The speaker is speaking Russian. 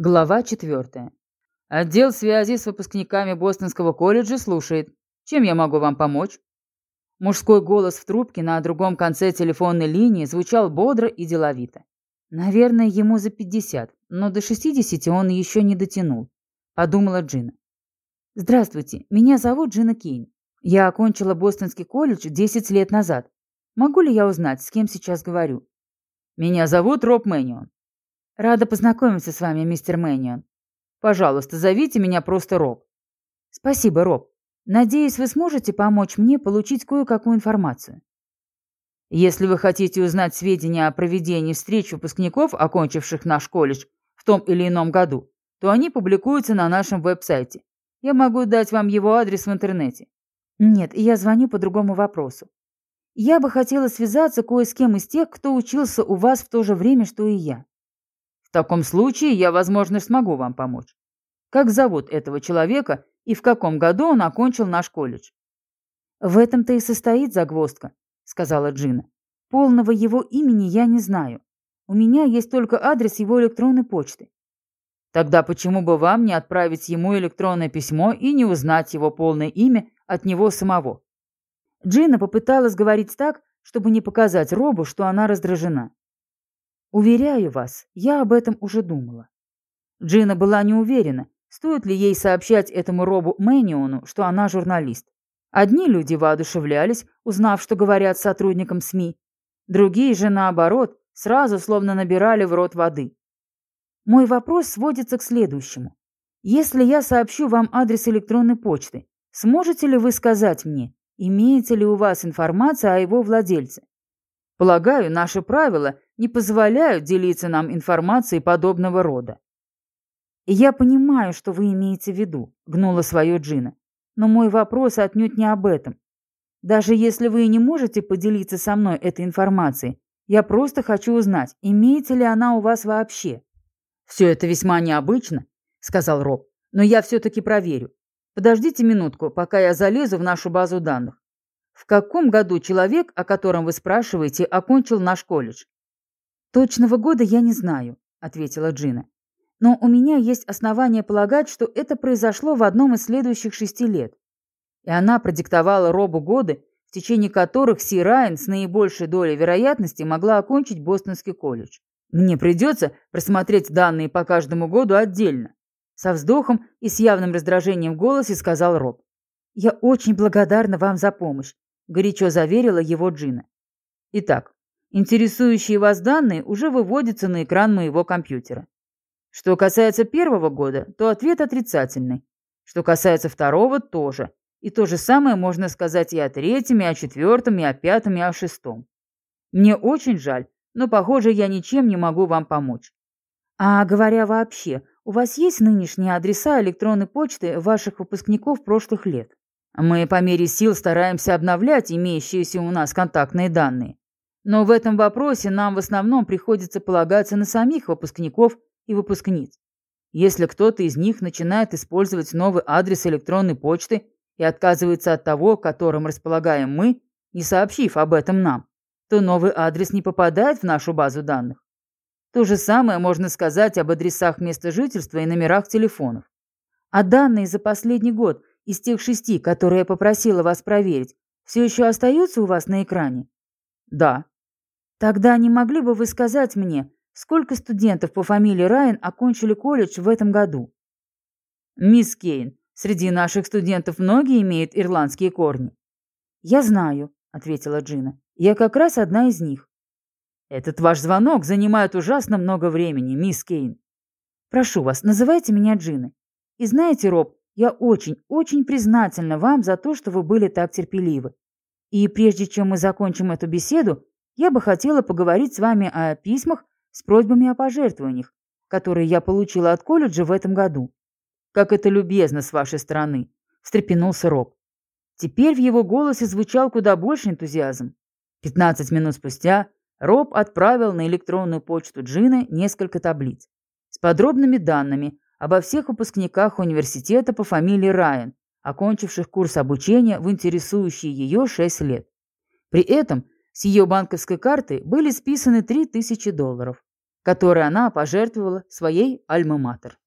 Глава 4. Отдел связи с выпускниками Бостонского колледжа слушает. Чем я могу вам помочь? Мужской голос в трубке на другом конце телефонной линии звучал бодро и деловито. Наверное, ему за 50, но до 60 он еще не дотянул, подумала Джина. Здравствуйте, меня зовут Джина Кейн. Я окончила Бостонский колледж 10 лет назад. Могу ли я узнать, с кем сейчас говорю? Меня зовут Роб Мэнион. Рада познакомиться с вами, мистер Мэнион. Пожалуйста, зовите меня просто Роб. Спасибо, Роб. Надеюсь, вы сможете помочь мне получить кое-какую информацию. Если вы хотите узнать сведения о проведении встреч выпускников, окончивших наш колледж в том или ином году, то они публикуются на нашем веб-сайте. Я могу дать вам его адрес в интернете. Нет, я звоню по другому вопросу. Я бы хотела связаться кое с кем из тех, кто учился у вас в то же время, что и я. В таком случае я, возможно, смогу вам помочь. Как зовут этого человека и в каком году он окончил наш колледж? В этом-то и состоит загвоздка, сказала Джина. Полного его имени я не знаю. У меня есть только адрес его электронной почты. Тогда почему бы вам не отправить ему электронное письмо и не узнать его полное имя от него самого? Джина попыталась говорить так, чтобы не показать Робу, что она раздражена. Уверяю вас, я об этом уже думала. Джина была не уверена, стоит ли ей сообщать этому Робу Мэниону, что она журналист. Одни люди воодушевлялись, узнав, что говорят сотрудникам СМИ. Другие же, наоборот, сразу словно набирали в рот воды. Мой вопрос сводится к следующему. Если я сообщу вам адрес электронной почты, сможете ли вы сказать мне, имеется ли у вас информация о его владельце? Полагаю, наши правила не позволяют делиться нам информацией подобного рода. «Я понимаю, что вы имеете в виду», — гнула свое Джина. «Но мой вопрос отнюдь не об этом. Даже если вы не можете поделиться со мной этой информацией, я просто хочу узнать, имеется ли она у вас вообще». «Все это весьма необычно», — сказал Роб, «но я все-таки проверю. Подождите минутку, пока я залезу в нашу базу данных. В каком году человек, о котором вы спрашиваете, окончил наш колледж? Точного года я не знаю, ответила Джина. Но у меня есть основания полагать, что это произошло в одном из следующих шести лет. И она продиктовала Робу годы, в течение которых Си Райан с наибольшей долей вероятности могла окончить Бостонский колледж. Мне придется просмотреть данные по каждому году отдельно. Со вздохом и с явным раздражением в голосе сказал Роб. «Я очень благодарна вам за помощь горячо заверила его Джина. Итак, интересующие вас данные уже выводятся на экран моего компьютера. Что касается первого года, то ответ отрицательный. Что касается второго, тоже. И то же самое можно сказать и о третьем, и о четвертом, и о пятом, и о шестом. Мне очень жаль, но, похоже, я ничем не могу вам помочь. А говоря вообще, у вас есть нынешние адреса электронной почты ваших выпускников прошлых лет? Мы по мере сил стараемся обновлять имеющиеся у нас контактные данные. Но в этом вопросе нам в основном приходится полагаться на самих выпускников и выпускниц. Если кто-то из них начинает использовать новый адрес электронной почты и отказывается от того, которым располагаем мы, не сообщив об этом нам, то новый адрес не попадает в нашу базу данных. То же самое можно сказать об адресах места жительства и номерах телефонов. А данные за последний год из тех шести, которые я попросила вас проверить, все еще остаются у вас на экране? Да. Тогда не могли бы вы сказать мне, сколько студентов по фамилии Райан окончили колледж в этом году? Мисс Кейн, среди наших студентов многие имеют ирландские корни. Я знаю, ответила Джина. Я как раз одна из них. Этот ваш звонок занимает ужасно много времени, мисс Кейн. Прошу вас, называйте меня Джиной. И знаете, Роб, я очень, очень признательна вам за то, что вы были так терпеливы. И прежде чем мы закончим эту беседу, я бы хотела поговорить с вами о письмах с просьбами о пожертвованиях, которые я получила от колледжа в этом году. Как это любезно с вашей стороны, встрепенулся Роб. Теперь в его голосе звучал куда больше энтузиазм. Пятнадцать минут спустя Роб отправил на электронную почту Джины несколько таблиц с подробными данными обо всех выпускниках университета по фамилии Райан, окончивших курс обучения в интересующие ее 6 лет. При этом с ее банковской карты были списаны 3000 долларов, который она пожертвовала своей альма-матер.